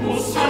Musa